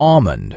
almond.